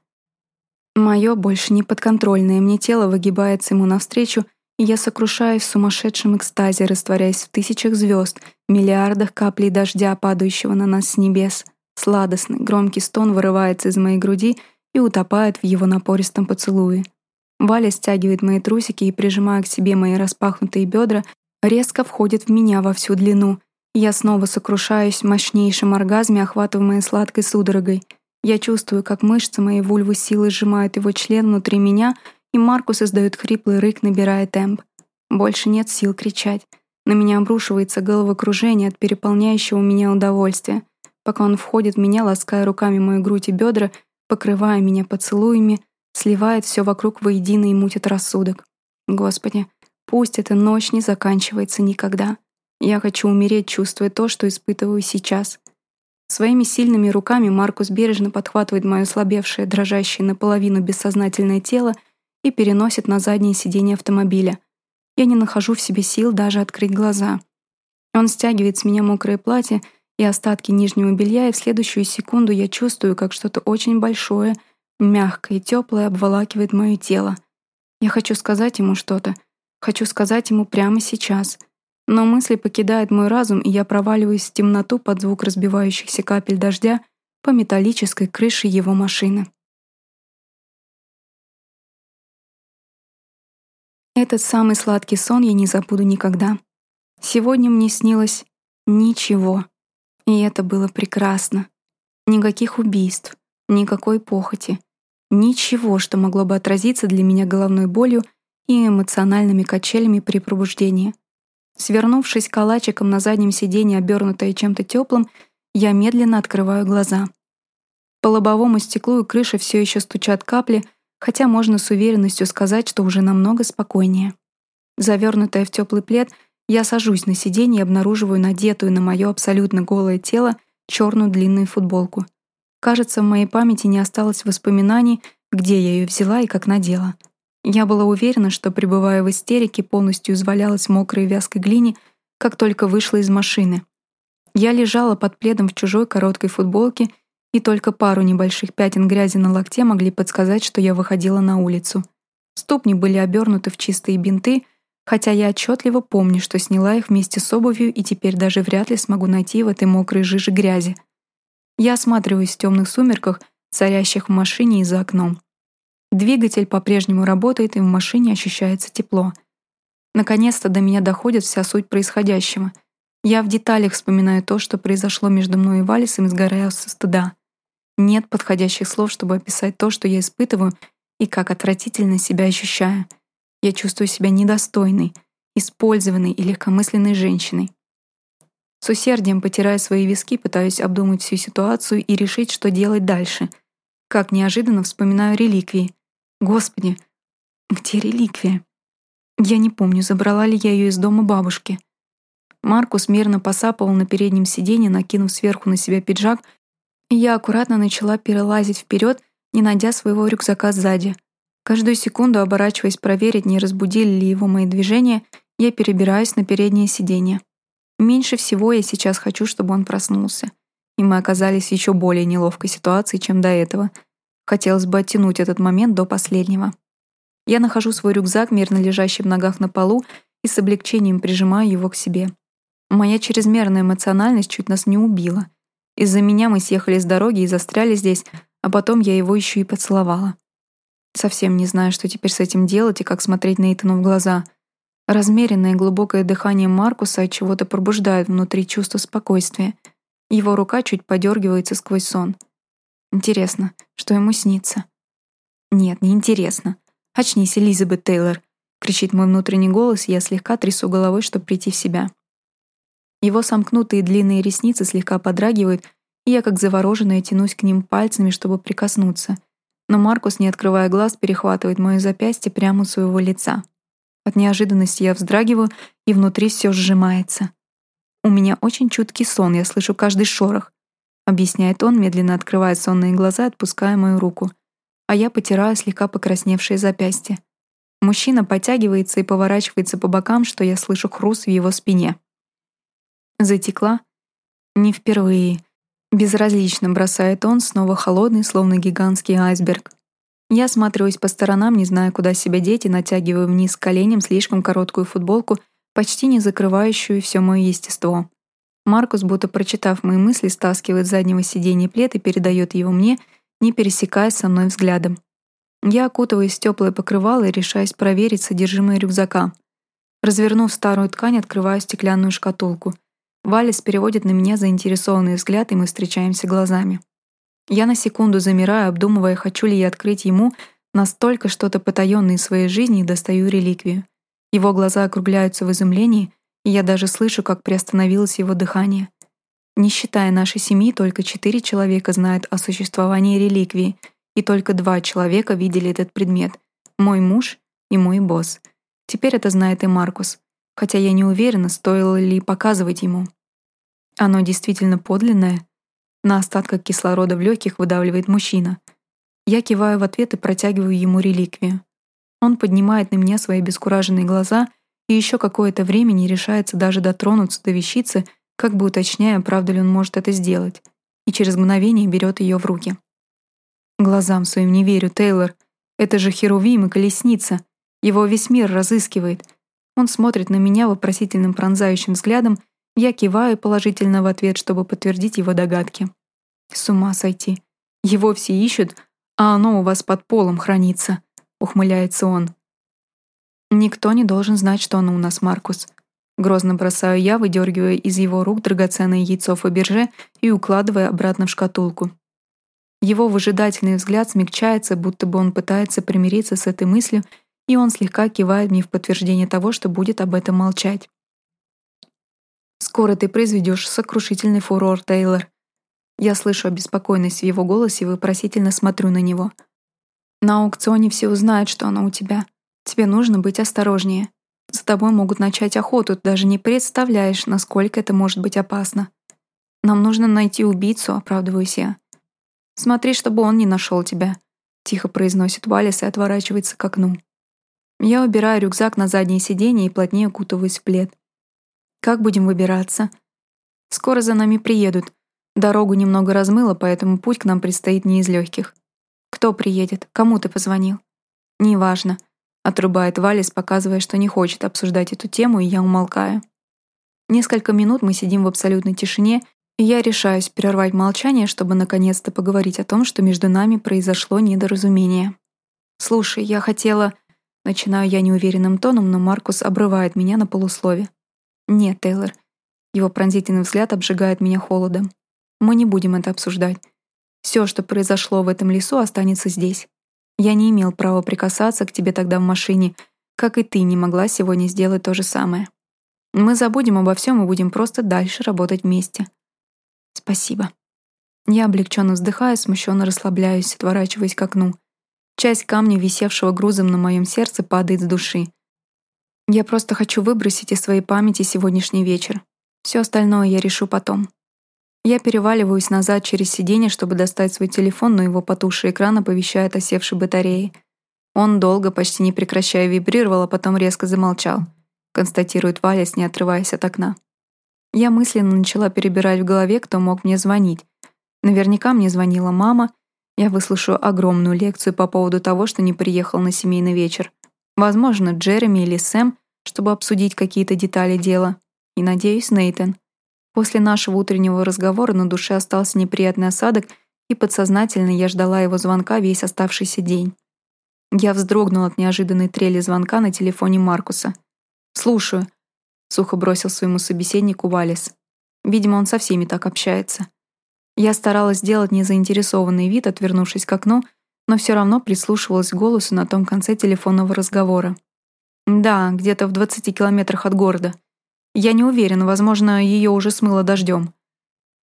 Мое больше не подконтрольное мне тело выгибается ему навстречу, и я сокрушаюсь в сумасшедшем экстазе, растворяясь в тысячах звезд, миллиардах каплей дождя, падающего на нас с небес. Сладостный, громкий стон вырывается из моей груди — и утопает в его напористом поцелуе. Валя стягивает мои трусики и, прижимая к себе мои распахнутые бедра, резко входит в меня во всю длину. Я снова сокрушаюсь в мощнейшем оргазме, охватываемой сладкой судорогой. Я чувствую, как мышцы моей вульвы силой сжимают его член внутри меня, и Маркус издает хриплый рык, набирая темп. Больше нет сил кричать. На меня обрушивается головокружение от переполняющего меня удовольствия. Пока он входит в меня, лаская руками мою грудь и бедра, покрывая меня поцелуями, сливает все вокруг воедино и мутит рассудок. Господи, пусть эта ночь не заканчивается никогда. Я хочу умереть, чувствуя то, что испытываю сейчас. Своими сильными руками Маркус бережно подхватывает мое слабевшее, дрожащее наполовину бессознательное тело и переносит на заднее сиденье автомобиля. Я не нахожу в себе сил даже открыть глаза. Он стягивает с меня мокрое платье и остатки нижнего белья, и в следующую секунду я чувствую, как что-то очень большое, мягкое и теплое обволакивает мое тело. Я хочу сказать ему что-то. Хочу сказать ему прямо сейчас. Но мысли покидают мой разум, и я проваливаюсь в темноту под звук разбивающихся капель дождя по металлической крыше его машины. Этот самый сладкий сон я не забуду никогда. Сегодня мне снилось ничего. И это было прекрасно. Никаких убийств, никакой похоти, ничего, что могло бы отразиться для меня головной болью и эмоциональными качелями при пробуждении. Свернувшись калачиком на заднем сиденье, обернутое чем-то теплым, я медленно открываю глаза. По лобовому стеклу и крыше все еще стучат капли, хотя можно с уверенностью сказать, что уже намного спокойнее. Завернутая в теплый плед — я сажусь на сиденье и обнаруживаю надетую на мое абсолютно голое тело черную длинную футболку. Кажется, в моей памяти не осталось воспоминаний, где я ее взяла и как надела. Я была уверена, что, пребывая в истерике, полностью извалялась мокрой вязкой глине, как только вышла из машины. Я лежала под пледом в чужой короткой футболке, и только пару небольших пятен грязи на локте могли подсказать, что я выходила на улицу. Ступни были обернуты в чистые бинты — хотя я отчетливо помню, что сняла их вместе с обувью и теперь даже вряд ли смогу найти в этой мокрой жиже грязи. Я осматриваюсь в темных сумерках, царящих в машине и за окном. Двигатель по-прежнему работает, и в машине ощущается тепло. Наконец-то до меня доходит вся суть происходящего. Я в деталях вспоминаю то, что произошло между мной и Валисом, и сгораю со стыда. Нет подходящих слов, чтобы описать то, что я испытываю и как отвратительно себя ощущаю — я чувствую себя недостойной, использованной и легкомысленной женщиной. С усердием потирая свои виски, пытаюсь обдумать всю ситуацию и решить, что делать дальше. Как неожиданно вспоминаю реликвии. Господи, где реликвия? Я не помню, забрала ли я ее из дома бабушки. Маркус мирно посапывал на переднем сиденье, накинув сверху на себя пиджак, я аккуратно начала перелазить вперед, не найдя своего рюкзака сзади — Каждую секунду, оборачиваясь проверить, не разбудили ли его мои движения, я перебираюсь на переднее сиденье. Меньше всего я сейчас хочу, чтобы он проснулся. И мы оказались в еще более неловкой ситуации, чем до этого. Хотелось бы оттянуть этот момент до последнего. Я нахожу свой рюкзак, мирно лежащий в ногах на полу, и с облегчением прижимаю его к себе. Моя чрезмерная эмоциональность чуть нас не убила. Из-за меня мы съехали с дороги и застряли здесь, а потом я его еще и поцеловала. Совсем не знаю, что теперь с этим делать и как смотреть Нейтану в глаза. Размеренное глубокое дыхание Маркуса от чего-то пробуждает внутри чувство спокойствия. Его рука чуть подергивается сквозь сон. Интересно, что ему снится? Нет, не интересно. Очнись, Элизабет Тейлор, кричит мой внутренний голос, и я слегка трясу головой, чтобы прийти в себя. Его сомкнутые длинные ресницы слегка подрагивают, и я, как завороженная, тянусь к ним пальцами, чтобы прикоснуться — но Маркус, не открывая глаз, перехватывает моё запястье прямо у своего лица. От неожиданности я вздрагиваю, и внутри все сжимается. «У меня очень чуткий сон, я слышу каждый шорох», объясняет он, медленно открывая сонные глаза, отпуская мою руку. А я потираю слегка покрасневшие запястья. Мужчина подтягивается и поворачивается по бокам, что я слышу хруст в его спине. Затекла? Не впервые. Безразлично бросает он, снова холодный, словно гигантский айсберг. Я осматриваюсь по сторонам, не зная, куда себя деть, и натягиваю вниз коленем слишком короткую футболку, почти не закрывающую все мое естество. Маркус, будто прочитав мои мысли, стаскивает с заднего сиденья плед и передает его мне, не пересекаясь со мной взглядом. Я окутываюсь в теплое покрывало и решаюсь проверить содержимое рюкзака. Развернув старую ткань, открываю стеклянную шкатулку — Валис переводит на меня заинтересованный взгляд, и мы встречаемся глазами. Я на секунду замираю, обдумывая, хочу ли я открыть ему настолько что-то потаённое из своей жизни и достаю реликвию. Его глаза округляются в изумлении, и я даже слышу, как приостановилось его дыхание. Не считая нашей семьи, только четыре человека знают о существовании реликвии, и только два человека видели этот предмет — мой муж и мой босс. Теперь это знает и Маркус, хотя я не уверена, стоило ли показывать ему. Оно действительно подлинное. На остатках кислорода в легких выдавливает мужчина. Я киваю в ответ и протягиваю ему реликвию. Он поднимает на меня свои бескураженные глаза и еще какое-то время не решается даже дотронуться до вещицы, как бы уточняя, правда ли он может это сделать, и через мгновение берет ее в руки. Глазам своим не верю, Тейлор. Это же Херувим и колесница. Его весь мир разыскивает. Он смотрит на меня вопросительным пронзающим взглядом, я киваю положительно в ответ, чтобы подтвердить его догадки. С ума сойти. Его все ищут, а оно у вас под полом хранится, ухмыляется он. Никто не должен знать, что оно у нас, Маркус. Грозно бросаю я, выдергивая из его рук драгоценное яйцо Фаберже и укладывая обратно в шкатулку. Его выжидательный взгляд смягчается, будто бы он пытается примириться с этой мыслью, и он слегка кивает мне в подтверждение того, что будет об этом молчать. «Скоро ты произведешь сокрушительный фурор, Тейлор». Я слышу обеспокоенность в его голосе и вопросительно смотрю на него. «На аукционе все узнают, что оно у тебя. Тебе нужно быть осторожнее. За тобой могут начать охоту, ты даже не представляешь, насколько это может быть опасно. Нам нужно найти убийцу, оправдываюсь я. Смотри, чтобы он не нашел тебя», — тихо произносит Валис и отворачивается к окну. Я убираю рюкзак на заднее сиденье и плотнее укутываюсь в плед. «Как будем выбираться?» «Скоро за нами приедут. Дорогу немного размыло, поэтому путь к нам предстоит не из легких. Кто приедет? Кому ты позвонил?» «Неважно», — отрубает Валис, показывая, что не хочет обсуждать эту тему, и я умолкаю. Несколько минут мы сидим в абсолютной тишине, и я решаюсь прервать молчание, чтобы наконец-то поговорить о том, что между нами произошло недоразумение. «Слушай, я хотела...» Начинаю я неуверенным тоном, но Маркус обрывает меня на полуслове. «Нет, Тейлор». Его пронзительный взгляд обжигает меня холодом. «Мы не будем это обсуждать. Все, что произошло в этом лесу, останется здесь. Я не имел права прикасаться к тебе тогда в машине, как и ты не могла сегодня сделать то же самое. Мы забудем обо всем и будем просто дальше работать вместе. Спасибо. Я облегченно вздыхаю, смущенно расслабляюсь, отворачиваясь к окну. Часть камня, висевшего грузом на моем сердце, падает с души. Я просто хочу выбросить из своей памяти сегодняшний вечер. Все остальное я решу потом. Я переваливаюсь назад через сиденье, чтобы достать свой телефон, но его потухший экран оповещает о севшей батарее. Он долго, почти не прекращая, вибрировал, а потом резко замолчал, констатирует Валя, не отрываясь от окна. Я мысленно начала перебирать в голове, кто мог мне звонить. Наверняка мне звонила мама. Я выслушаю огромную лекцию по поводу того, что не приехал на семейный вечер. Возможно, Джереми или Сэм, чтобы обсудить какие-то детали дела. И, надеюсь, Нейтан. После нашего утреннего разговора на душе остался неприятный осадок, и подсознательно я ждала его звонка весь оставшийся день. Я вздрогнула от неожиданной трели звонка на телефоне Маркуса. «Слушаю», сухо бросил своему собеседнику Валис. Видимо, он со всеми так общается. Я старалась сделать незаинтересованный вид, отвернувшись к окну, но все равно прислушивалась к голосу на том конце телефонного разговора. «Да, где-то в 20 километрах от города. Я не уверен, возможно, ее уже смыло дождем.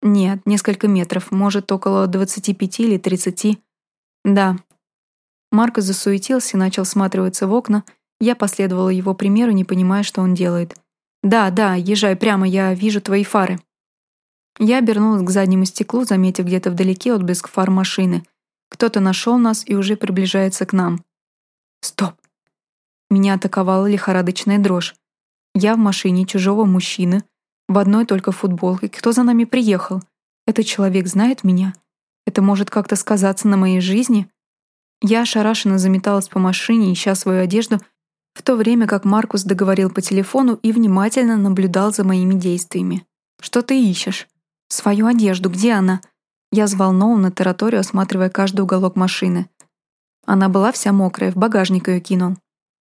Нет, несколько метров, может, около 25 или 30. Да». Марко засуетился начал всматриваться в окна. Я последовала его примеру, не понимая, что он делает. «Да, да, езжай прямо, я вижу твои фары». Я обернулась к заднему стеклу, заметив где-то вдалеке отблеск фар машины. Кто-то нашел нас и уже приближается к нам. Стоп. Меня атаковала лихорадочная дрожь. Я в машине чужого мужчины, в одной только футболке. Кто за нами приехал? Этот человек знает меня? Это может как-то сказаться на моей жизни? Я ошарашенно заметалась по машине, ища свою одежду — в то время как Маркус договорил по телефону и внимательно наблюдал за моими действиями. «Что ты ищешь?» «Свою одежду. Где она?» Я взволнованно тараторию, осматривая каждый уголок машины. Она была вся мокрая, в багажник ее кинул.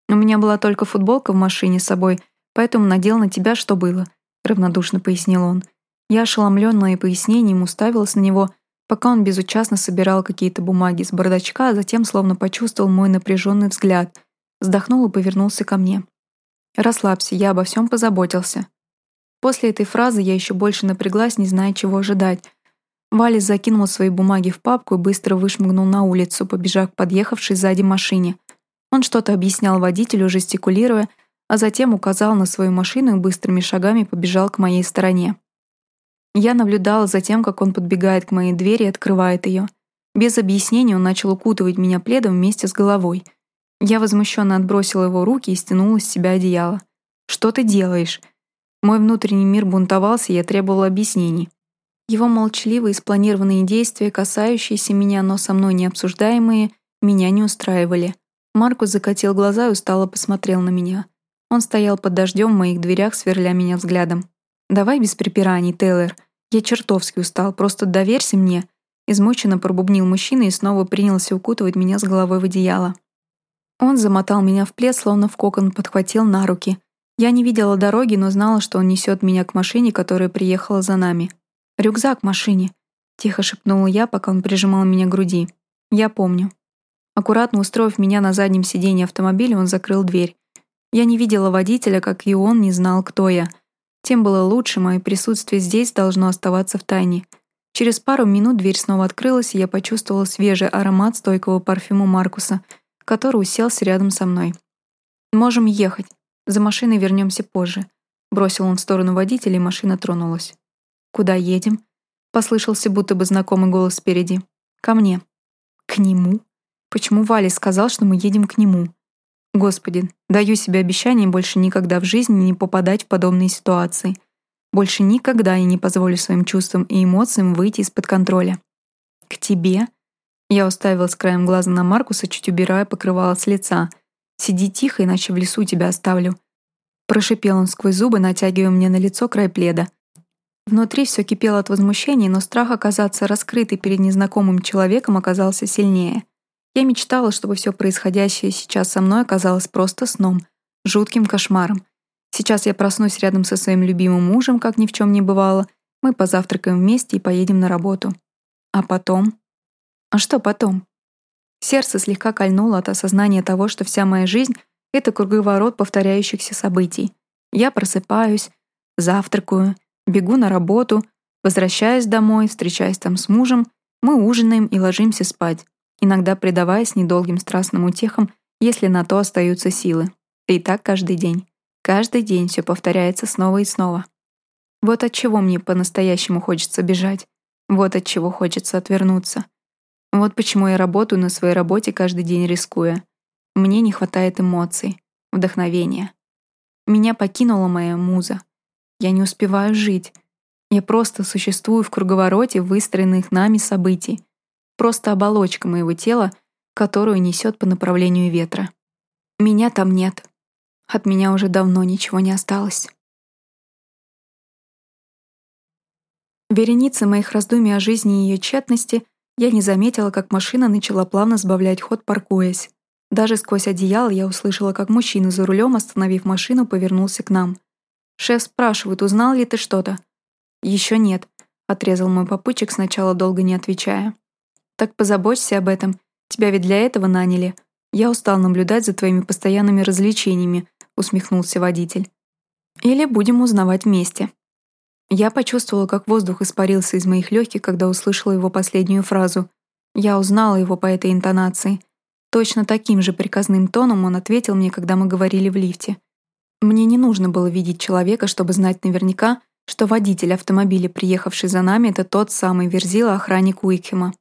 «У меня была только футболка в машине с собой, поэтому надел на тебя, что было», — равнодушно пояснил он. Я, ошеломленная пояснением, уставилась на него, пока он безучастно собирал какие-то бумаги с бардачка, а затем словно почувствовал мой напряженный взгляд — Вздохнул и повернулся ко мне. «Расслабься, я обо всем позаботился». После этой фразы я еще больше напряглась, не зная, чего ожидать. Валис закинул свои бумаги в папку и быстро вышмыгнул на улицу, побежав к подъехавшей сзади машине. Он что-то объяснял водителю, жестикулируя, а затем указал на свою машину и быстрыми шагами побежал к моей стороне. Я наблюдала за тем, как он подбегает к моей двери и открывает ее. Без объяснений он начал укутывать меня пледом вместе с головой. Я возмущенно отбросила его руки и стянула с себя одеяло. «Что ты делаешь?» Мой внутренний мир бунтовался, и я требовала объяснений. Его молчаливые и спланированные действия, касающиеся меня, но со мной не обсуждаемые, меня не устраивали. Маркус закатил глаза и устало посмотрел на меня. Он стоял под дождем в моих дверях, сверля меня взглядом. «Давай без припираний, Тейлор. Я чертовски устал, просто доверься мне». Измученно пробубнил мужчина и снова принялся укутывать меня с головой в одеяло. Он замотал меня в плед, словно в кокон подхватил на руки. Я не видела дороги, но знала, что он несет меня к машине, которая приехала за нами. «Рюкзак в машине», — тихо шепнула я, пока он прижимал меня к груди. «Я помню». Аккуратно устроив меня на заднем сиденье автомобиля, он закрыл дверь. Я не видела водителя, как и он не знал, кто я. Тем было лучше, мое присутствие здесь должно оставаться в тайне. Через пару минут дверь снова открылась, и я почувствовала свежий аромат стойкого парфюма Маркуса, который уселся рядом со мной. «Можем ехать. За машиной вернемся позже», — бросил он в сторону водителя, и машина тронулась. «Куда едем?» — послышался будто бы знакомый голос спереди. «Ко мне». «К нему?» Почему Валя сказал, что мы едем к нему? Господи, даю себе обещание больше никогда в жизни не попадать в подобные ситуации. Больше никогда я не позволю своим чувствам и эмоциям выйти из-под контроля. К тебе? Я уставилась краем глаза на Маркуса, чуть убирая покрывало с лица. Сиди тихо, иначе в лесу тебя оставлю. Прошипел он сквозь зубы, натягивая мне на лицо край пледа. Внутри все кипело от возмущения, но страх оказаться раскрытой перед незнакомым человеком оказался сильнее. Я мечтала, чтобы все происходящее сейчас со мной оказалось просто сном, жутким кошмаром. Сейчас я проснусь рядом со своим любимым мужем, как ни в чем не бывало, мы позавтракаем вместе и поедем на работу. А потом? А что потом? Сердце слегка кольнуло от осознания того, что вся моя жизнь — это круговорот повторяющихся событий. Я просыпаюсь, завтракаю, бегу на работу, возвращаюсь домой, встречаюсь там с мужем, мы ужинаем и ложимся спать иногда предаваясь недолгим страстным утехам, если на то остаются силы. И так каждый день. Каждый день все повторяется снова и снова. Вот от чего мне по-настоящему хочется бежать. Вот от чего хочется отвернуться. Вот почему я работаю на своей работе каждый день рискуя. Мне не хватает эмоций, вдохновения. Меня покинула моя муза. Я не успеваю жить. Я просто существую в круговороте выстроенных нами событий, просто оболочка моего тела, которую несет по направлению ветра. Меня там нет. От меня уже давно ничего не осталось. Вереница моих раздумий о жизни и ее тщетности я не заметила, как машина начала плавно сбавлять ход, паркуясь. Даже сквозь одеяло я услышала, как мужчина за рулем, остановив машину, повернулся к нам. «Шеф спрашивает, узнал ли ты что-то?» «Еще нет», — отрезал мой попутчик, сначала долго не отвечая. Так позаботься об этом. Тебя ведь для этого наняли. Я устал наблюдать за твоими постоянными развлечениями», — усмехнулся водитель. «Или будем узнавать вместе». Я почувствовала, как воздух испарился из моих легких, когда услышала его последнюю фразу. Я узнала его по этой интонации. Точно таким же приказным тоном он ответил мне, когда мы говорили в лифте. Мне не нужно было видеть человека, чтобы знать наверняка, что водитель автомобиля, приехавший за нами, это тот самый Верзила, охранник Уикхема.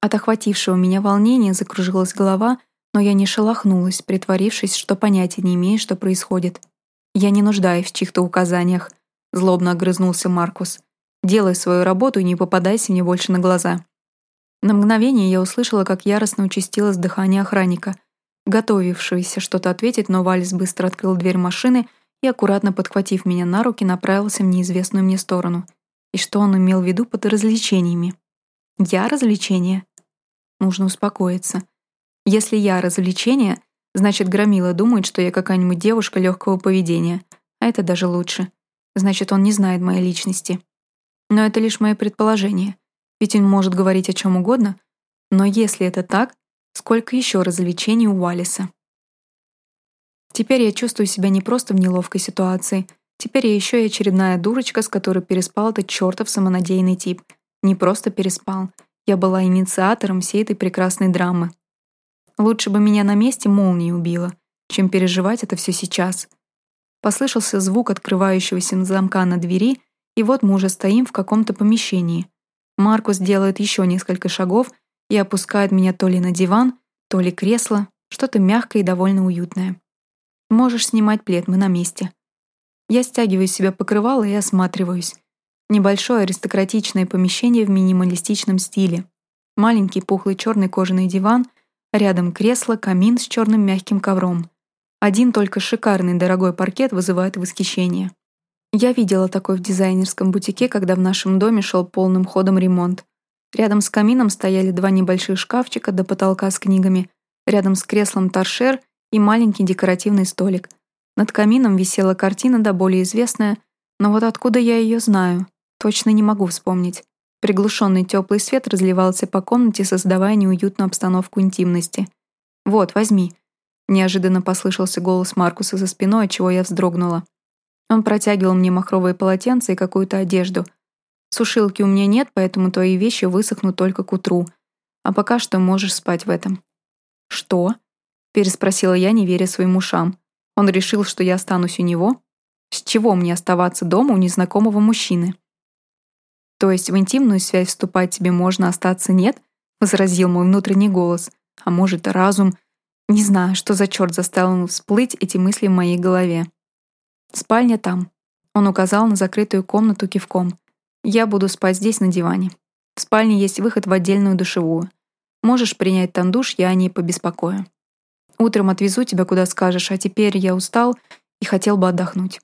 От охватившего меня волнения закружилась голова, но я не шелохнулась, притворившись, что понятия не имею, что происходит. «Я не нуждаюсь в чьих-то указаниях», — злобно огрызнулся Маркус. «Делай свою работу и не попадайся мне больше на глаза». На мгновение я услышала, как яростно участилось дыхание охранника. Готовившийся что-то ответить, но Вальс быстро открыл дверь машины и, аккуратно подхватив меня на руки, направился в неизвестную мне сторону. И что он имел в виду под развлечениями? Я развлечение? Нужно успокоиться. Если я развлечение, значит, Громила думает, что я какая-нибудь девушка легкого поведения. А это даже лучше. Значит, он не знает моей личности. Но это лишь мое предположение. Ведь он может говорить о чем угодно. Но если это так, сколько еще развлечений у Уаллиса? Теперь я чувствую себя не просто в неловкой ситуации. Теперь я еще и очередная дурочка, с которой переспал этот чертов самонадеянный тип. Не просто переспал. Я была инициатором всей этой прекрасной драмы. Лучше бы меня на месте молнией убило, чем переживать это все сейчас. Послышался звук открывающегося замка на двери, и вот мы уже стоим в каком-то помещении. Маркус делает еще несколько шагов и опускает меня то ли на диван, то ли кресло, что-то мягкое и довольно уютное. Можешь снимать плед, мы на месте. Я стягиваю с себя покрывало и осматриваюсь. Небольшое аристократичное помещение в минималистичном стиле. Маленький пухлый черный кожаный диван, рядом кресло, камин с черным мягким ковром. Один только шикарный дорогой паркет вызывает восхищение. Я видела такой в дизайнерском бутике, когда в нашем доме шел полным ходом ремонт. Рядом с камином стояли два небольших шкафчика до потолка с книгами, рядом с креслом торшер и маленький декоративный столик. Над камином висела картина, да более известная, но вот откуда я ее знаю, точно не могу вспомнить. Приглушенный теплый свет разливался по комнате, создавая неуютную обстановку интимности. «Вот, возьми», — неожиданно послышался голос Маркуса за спиной, от чего я вздрогнула. Он протягивал мне махровые полотенца и какую-то одежду. Сушилки у меня нет, поэтому твои вещи высохнут только к утру. А пока что можешь спать в этом». «Что?» — переспросила я, не веря своим ушам. Он решил, что я останусь у него? С чего мне оставаться дома у незнакомого мужчины? То есть в интимную связь вступать тебе можно, остаться нет? Возразил мой внутренний голос. А может, разум? Не знаю, что за черт заставил всплыть эти мысли в моей голове. Спальня там. Он указал на закрытую комнату кивком. Я буду спать здесь на диване. В спальне есть выход в отдельную душевую. Можешь принять там душ, я о ней побеспокою. Утром отвезу тебя куда скажешь, а теперь я устал и хотел бы отдохнуть.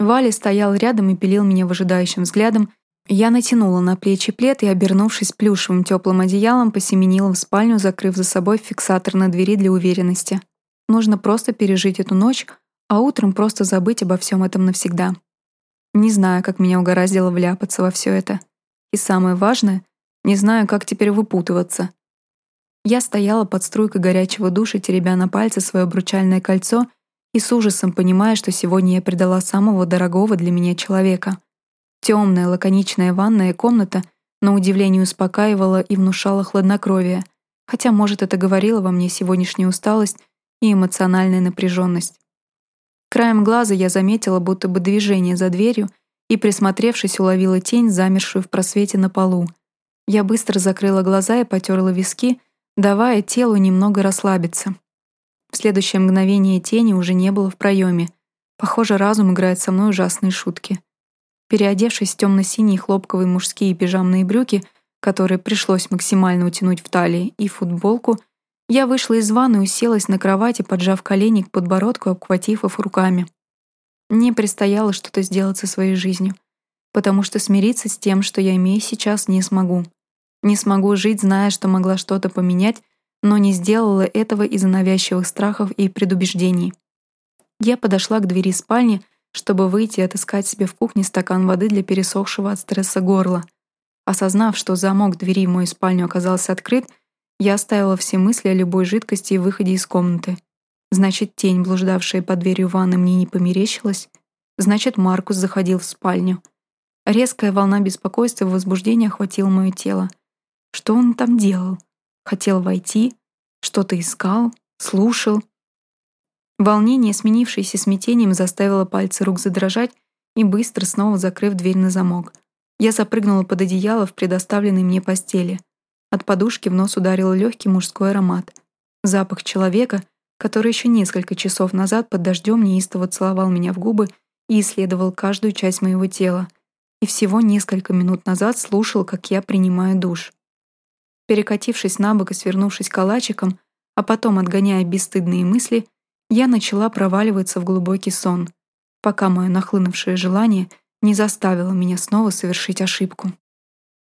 Валя стоял рядом и пилил меня выжидающим взглядом. Я натянула на плечи плед и, обернувшись плюшевым теплым одеялом, посеменила в спальню, закрыв за собой фиксатор на двери для уверенности. Нужно просто пережить эту ночь, а утром просто забыть обо всем этом навсегда. Не знаю, как меня угораздило вляпаться во все это. И самое важное, не знаю, как теперь выпутываться. Я стояла под струйкой горячего душа, теребя на пальце свое обручальное кольцо и с ужасом понимая, что сегодня я предала самого дорогого для меня человека. Темная, лаконичная ванная комната на удивление успокаивала и внушала хладнокровие, хотя, может, это говорило во мне сегодняшняя усталость и эмоциональная напряженность. Краем глаза я заметила будто бы движение за дверью и, присмотревшись, уловила тень, замершую в просвете на полу. Я быстро закрыла глаза и потерла виски, давая телу немного расслабиться. В следующее мгновение тени уже не было в проеме. Похоже, разум играет со мной ужасные шутки. Переодевшись в темно-синие хлопковые мужские пижамные брюки, которые пришлось максимально утянуть в талии, и футболку — я вышла из ванны и уселась на кровати, поджав колени к подбородку, обхватив их руками. Мне предстояло что-то сделать со своей жизнью, потому что смириться с тем, что я имею сейчас, не смогу. Не смогу жить, зная, что могла что-то поменять, но не сделала этого из-за навязчивых страхов и предубеждений. Я подошла к двери спальни, чтобы выйти и отыскать себе в кухне стакан воды для пересохшего от стресса горла. Осознав, что замок двери в мою спальню оказался открыт, я оставила все мысли о любой жидкости и выходе из комнаты. Значит, тень, блуждавшая под дверью ванны, мне не померещилась. Значит, Маркус заходил в спальню. Резкая волна беспокойства и возбуждения охватила мое тело. Что он там делал? Хотел войти? Что-то искал? Слушал? Волнение, сменившееся смятением, заставило пальцы рук задрожать и быстро снова закрыв дверь на замок. Я запрыгнула под одеяло в предоставленной мне постели — от подушки в нос ударил легкий мужской аромат. Запах человека, который еще несколько часов назад под дождем неистово целовал меня в губы и исследовал каждую часть моего тела. И всего несколько минут назад слушал, как я принимаю душ. Перекатившись на бок и свернувшись калачиком, а потом отгоняя бесстыдные мысли, я начала проваливаться в глубокий сон, пока мое нахлынувшее желание не заставило меня снова совершить ошибку.